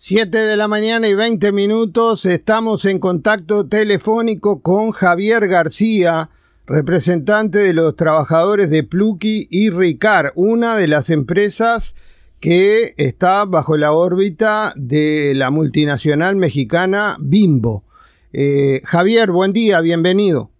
7 de la mañana y 20 minutos estamos en contacto telefónico con Javier García, representante de los trabajadores de Pluki y Ricar, una de las empresas que está bajo la órbita de la multinacional mexicana Bimbo. Eh, Javier, buen día, bienvenido.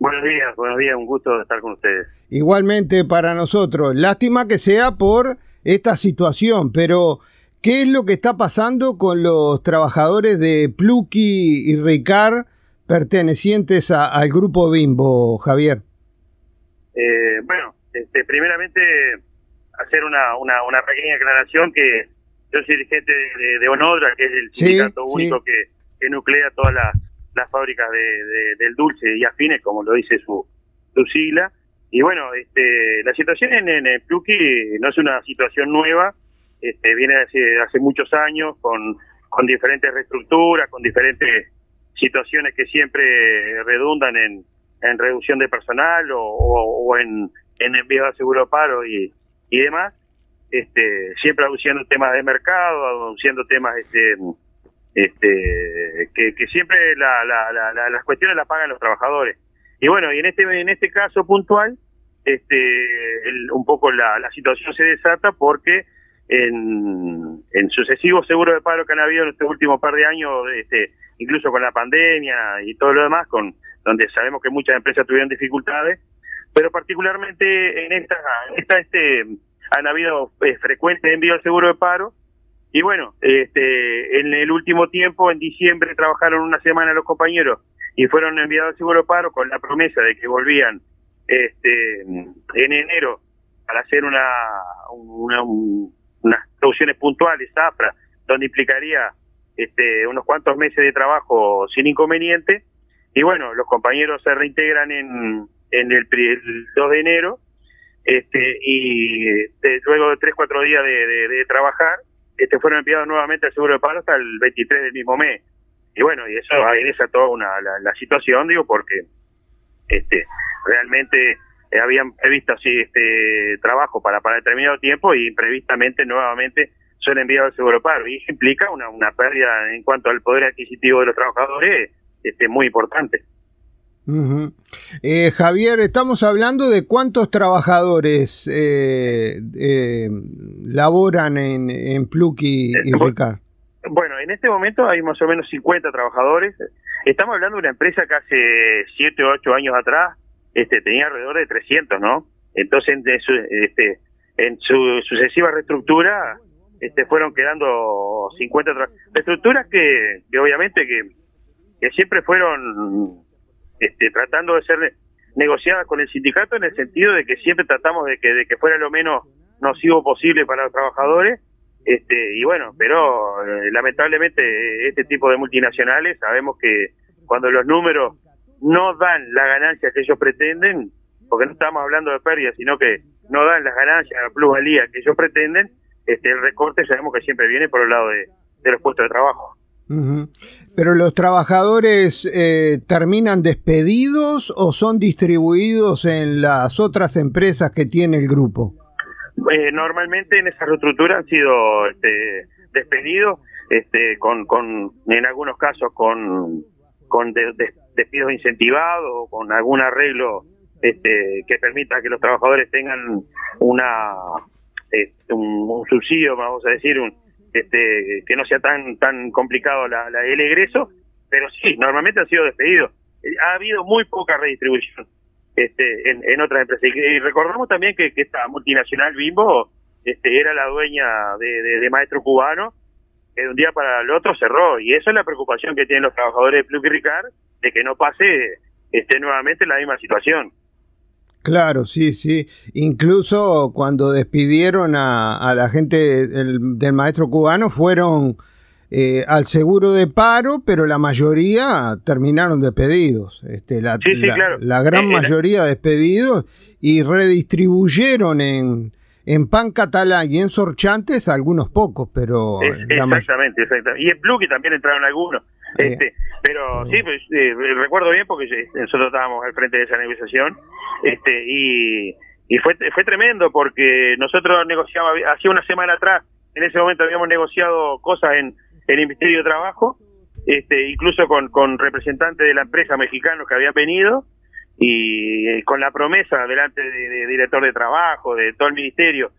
Buenos días, buenos días, un gusto estar con ustedes. Igualmente para nosotros. Lástima que sea por esta situación, pero ¿Qué es lo que está pasando con los trabajadores de Pluki y Ricar pertenecientes al grupo Bimbo, Javier? Eh, bueno, este, primeramente hacer una, una, pequeña aclaración que yo soy dirigente de, de Onodra, que es el sindicato único que, nuclea todas las, fábricas de, del dulce y afines, como lo dice su, su sigla. Y bueno, este, la situación en, en Pluki no es una situación nueva, este, viene hace, hace muchos años con, con diferentes reestructuras, con diferentes situaciones que siempre redundan en, en reducción de personal o, en, en envío de seguro paro y, y demás, este, siempre aduciendo temas de mercado, aduciendo temas este, este, que, siempre la, la, las cuestiones las pagan los trabajadores. Y bueno, y en este, en este caso puntual, este, un poco la, la situación se desata porque en, en sucesivos seguros de paro que han habido en este último par de años, este, incluso con la pandemia y todo lo demás, con donde sabemos que muchas empresas tuvieron dificultades, pero particularmente en esta, esta este, han habido eh, frecuentes envíos al seguro de paro. Y bueno, este, en el último tiempo, en diciembre, trabajaron una semana los compañeros y fueron enviados al seguro de paro con la promesa de que volvían este, en enero para hacer una, una, unas soluciones puntuales, APRA, donde implicaría este, unos cuantos meses de trabajo sin inconveniente. Y bueno, los compañeros se reintegran en, en el, 2 de enero este, y este, luego de 3, 4 días de, trabajar, este, fueron enviados nuevamente al seguro de paro hasta el 23 del mismo mes. Y bueno, y eso agresa toda una, la, la situación, digo, porque este, realmente eh, habían previsto así este trabajo para para determinado tiempo y imprevistamente nuevamente son enviados al seguro paro y eso implica una, una pérdida en cuanto al poder adquisitivo de los trabajadores este muy importante. eh, Javier, estamos hablando de cuántos trabajadores eh, eh, laboran en, en Pluki y Ricar. Bueno, en este momento hay más o menos 50 trabajadores. Estamos hablando de una empresa que hace 7 o 8 años atrás este, tenía alrededor de 300, ¿no? Entonces, en su, este, en su sucesiva reestructura, este, fueron quedando 50 reestructuras que, obviamente que, que siempre fueron este, tratando de ser negociadas con el sindicato en el sentido de que siempre tratamos de que, de que fuera lo menos nocivo posible para los trabajadores este y bueno pero eh, lamentablemente este tipo de multinacionales sabemos que cuando los números no dan la ganancia que ellos pretenden, porque no estamos hablando de pérdidas, sino que no dan las ganancias, la plusvalía que ellos pretenden, este el recorte sabemos que siempre viene por el lado de, los puestos de trabajo. Pero los trabajadores eh, terminan despedidos o son distribuidos en las otras empresas que tiene el grupo. Eh, normalmente en esa reestructura han sido este, despedidos, este, con, con, en algunos casos con, con de, despidos incentivados o con algún arreglo este, que permita que los trabajadores tengan una este, un, subsidio, vamos a decir, un, este, que no sea tan tan complicado la, el egreso, pero sí, normalmente han sido despedidos. Ha habido muy poca redistribución este, en, otras empresas. Y, recordamos también que, esta multinacional Bimbo este, era la dueña de, de, Maestro Cubano, que de un día para el otro cerró. Y eso es la preocupación que tienen los trabajadores de Pluk y Ricard, de que no pase esté nuevamente en la misma situación. Claro, sí, sí. Incluso cuando despidieron a, la gente del, maestro cubano fueron eh, al seguro de paro, pero la mayoría terminaron despedidos. Este, la, la, gran eh, mayoría despedidos y redistribuyeron en, en pan catalán y en sorchantes algunos pocos, pero... exactamente, exactamente. Y en Blue también entraron algunos. Este, pero sí, pues, eh, recuerdo bien porque nosotros estábamos al frente de esa negociación este, y, y fue, fue tremendo porque nosotros negociábamos, hacía una semana atrás en ese momento habíamos negociado cosas en, el Ministerio de Trabajo, este, incluso con, con representantes de la empresa mexicanos que habían venido, y eh, con la promesa delante de, director de trabajo, de todo el ministerio,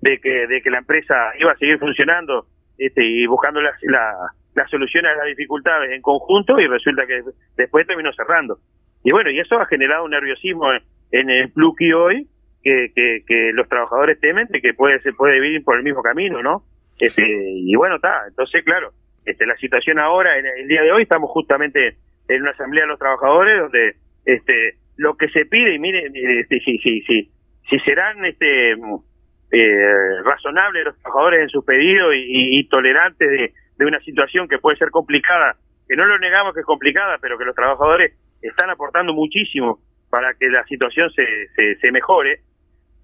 de que, de que la empresa iba a seguir funcionando este, y buscando las, la, las soluciones a las dificultades en conjunto y resulta que después terminó cerrando. Y bueno, y eso ha generado un nerviosismo en, el Pluki hoy que, que, los trabajadores temen de que puede, se puede vivir por el mismo camino, ¿no? Este, y bueno, está, entonces claro, este, la situación ahora, en el día de hoy, estamos justamente en una asamblea de los trabajadores donde este, lo que se pide, y miren, este, si, si, si, si serán este, eh, razonables los trabajadores en sus pedidos y, tolerantes de, de una situación que puede ser complicada, que no lo negamos que es complicada, pero que los trabajadores están aportando muchísimo para que la situación se, se, se mejore.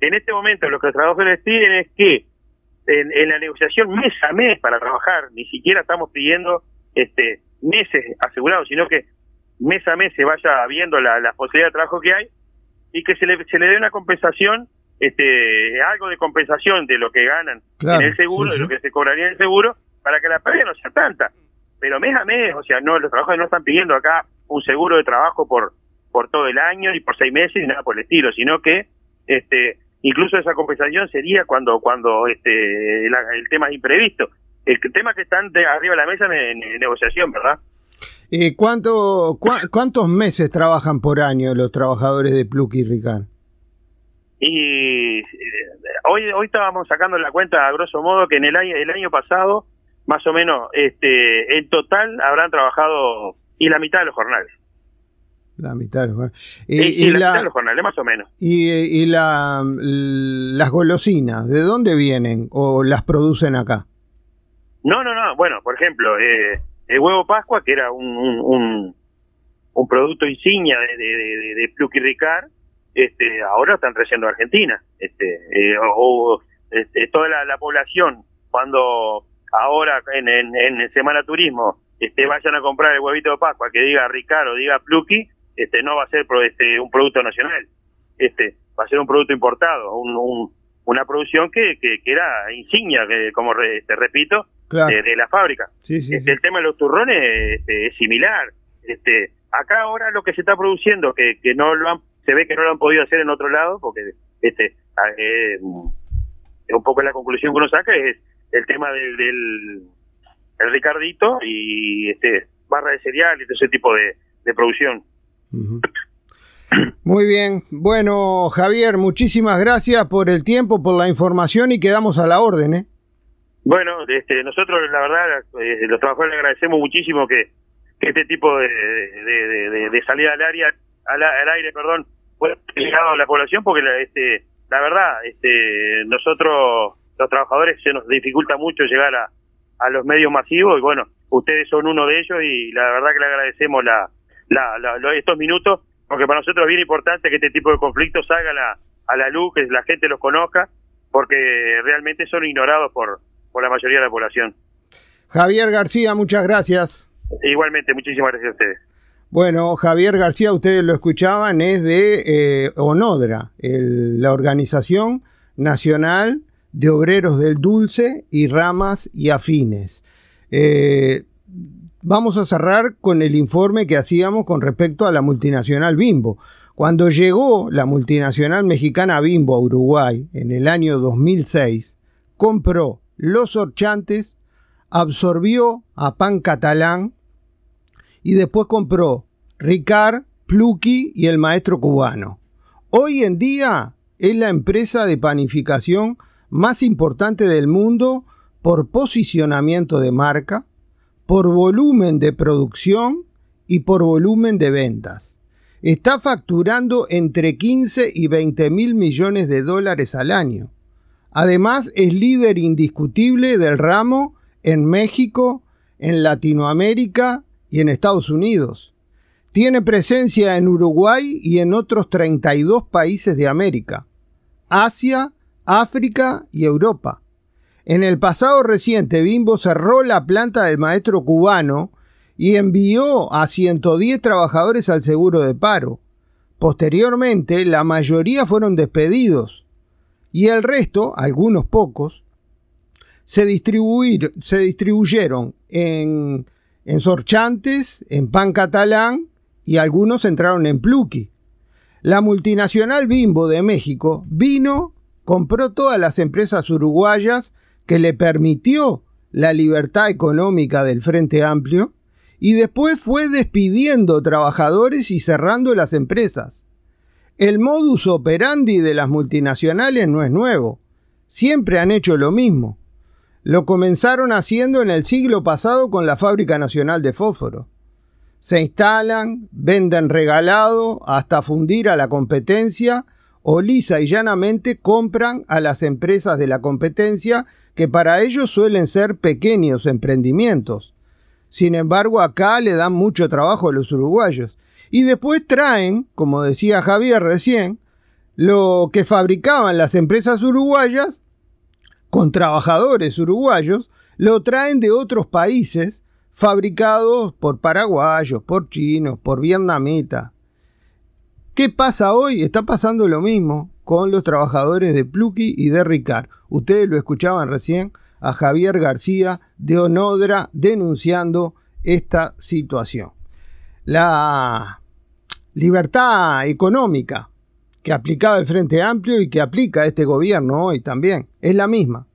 En este momento lo que los trabajadores piden es que en, en, la negociación mes a mes para trabajar, ni siquiera estamos pidiendo este meses asegurados, sino que mes a mes se vaya viendo la, la posibilidad de trabajo que hay y que se le, se le dé una compensación, este algo de compensación de lo que ganan en el seguro, de lo que se cobraría en el seguro, para que la pérdida no sea tanta. Pero mes a mes, o sea, no los trabajadores no están pidiendo acá un seguro de trabajo por por todo el año y por seis meses y nada por el estilo, sino que este incluso esa compensación sería cuando cuando este el tema es imprevisto. El tema que están de arriba de la mesa en, negociación, ¿verdad? Eh, ¿cuánto, ¿Cuántos meses trabajan por año los trabajadores de Pluk y Ricard? Y eh, hoy hoy estábamos sacando la cuenta a grosso modo que en el año el año pasado más o menos este en total habrán trabajado y la mitad de los jornales. La mitad de los jornales. Y, la, mitad de los jornales, más o menos. Y, la, las golosinas, ¿de dónde vienen o las producen acá? No, no, no. Bueno, por ejemplo, eh, el huevo Pascua, que era un, un, un, producto insignia de, de, de, Plucky Ricard, este, ahora están trayendo a Argentina. Este, eh, o, este, toda la, la, población, cuando ahora en, en, Semana Turismo este, vayan a comprar el huevito de Pascua que diga Ricard o diga Plucky, este, no va a ser este, un producto nacional, este, va a ser un producto importado, un, una producción que, que, era insignia, que, como te este, repito, de, la fábrica. este, El tema de los turrones este, es similar. Este, acá ahora lo que se está produciendo, que, que no lo han, se ve que no lo han podido hacer en otro lado, porque este, eh, un poco la conclusión que uno saca es el tema del, del el Ricardito y este barra de cereal y todo ese tipo de, de producción. Muy bien. Bueno, Javier, muchísimas gracias por el tiempo, por la información y quedamos a la orden. ¿eh? Bueno, este, nosotros la verdad, eh, los trabajadores le agradecemos muchísimo que, este tipo de, salida al área, al, aire, perdón, pueda llegado a la población, porque la, este, la verdad, este, nosotros los trabajadores se nos dificulta mucho llegar a, a los medios masivos y bueno, ustedes son uno de ellos y la verdad que le agradecemos la, la, estos minutos, porque para nosotros es bien importante que este tipo de conflictos salga a la, a la luz, que la gente los conozca, porque realmente son ignorados por, por la mayoría de la población. Javier García, muchas gracias. Igualmente, muchísimas gracias a ustedes. Bueno, Javier García, ustedes lo escuchaban, es de eh, ONODRA, la Organización Nacional de Obreros del Dulce y Ramas y Afines. Eh, vamos a cerrar con el informe que hacíamos con respecto a la multinacional Bimbo. Cuando llegó la multinacional mexicana Bimbo a Uruguay en el año 2006, compró los horchantes, absorbió a Pan Catalán y después compró Ricard, Plucky y el maestro cubano. Hoy en día es la empresa de panificación más importante del mundo por posicionamiento de marca, por volumen de producción y por volumen de ventas. Está facturando entre 15 y 20 mil millones de dólares al año. Además, es líder indiscutible del ramo en México, en Latinoamérica y en Estados Unidos. Tiene presencia en Uruguay y en otros 32 países de América, Asia, África y Europa. En el pasado reciente, Bimbo cerró la planta del maestro cubano y envió a 110 trabajadores al seguro de paro. Posteriormente, la mayoría fueron despedidos y el resto, algunos pocos, se, se distribuyeron en, en Sorchantes, en Pan Catalán y algunos entraron en Pluki. La multinacional Bimbo de México vino, compró todas las empresas uruguayas que le permitió la libertad económica del Frente Amplio y después fue despidiendo trabajadores y cerrando las empresas. El modus operandi de las multinacionales no es nuevo, siempre han hecho lo mismo. Lo comenzaron haciendo en el siglo pasado con la Fábrica Nacional de Fósforo. Se instalan, venden regalado hasta fundir a la competencia o lisa y llanamente compran a las empresas de la competencia que para ellos suelen ser pequeños emprendimientos. Sin embargo, acá le dan mucho trabajo a los uruguayos. Y después traen, como decía Javier recién, lo que fabricaban las empresas uruguayas con trabajadores uruguayos, lo traen de otros países fabricados por paraguayos, por chinos, por vietnamitas. ¿Qué pasa hoy? Está pasando lo mismo con los trabajadores de Plucky y de Ricard. Ustedes lo escuchaban recién a Javier García de Onodra denunciando esta situación. La libertad económica que aplicaba el Frente Amplio y que aplica este gobierno hoy también es la misma.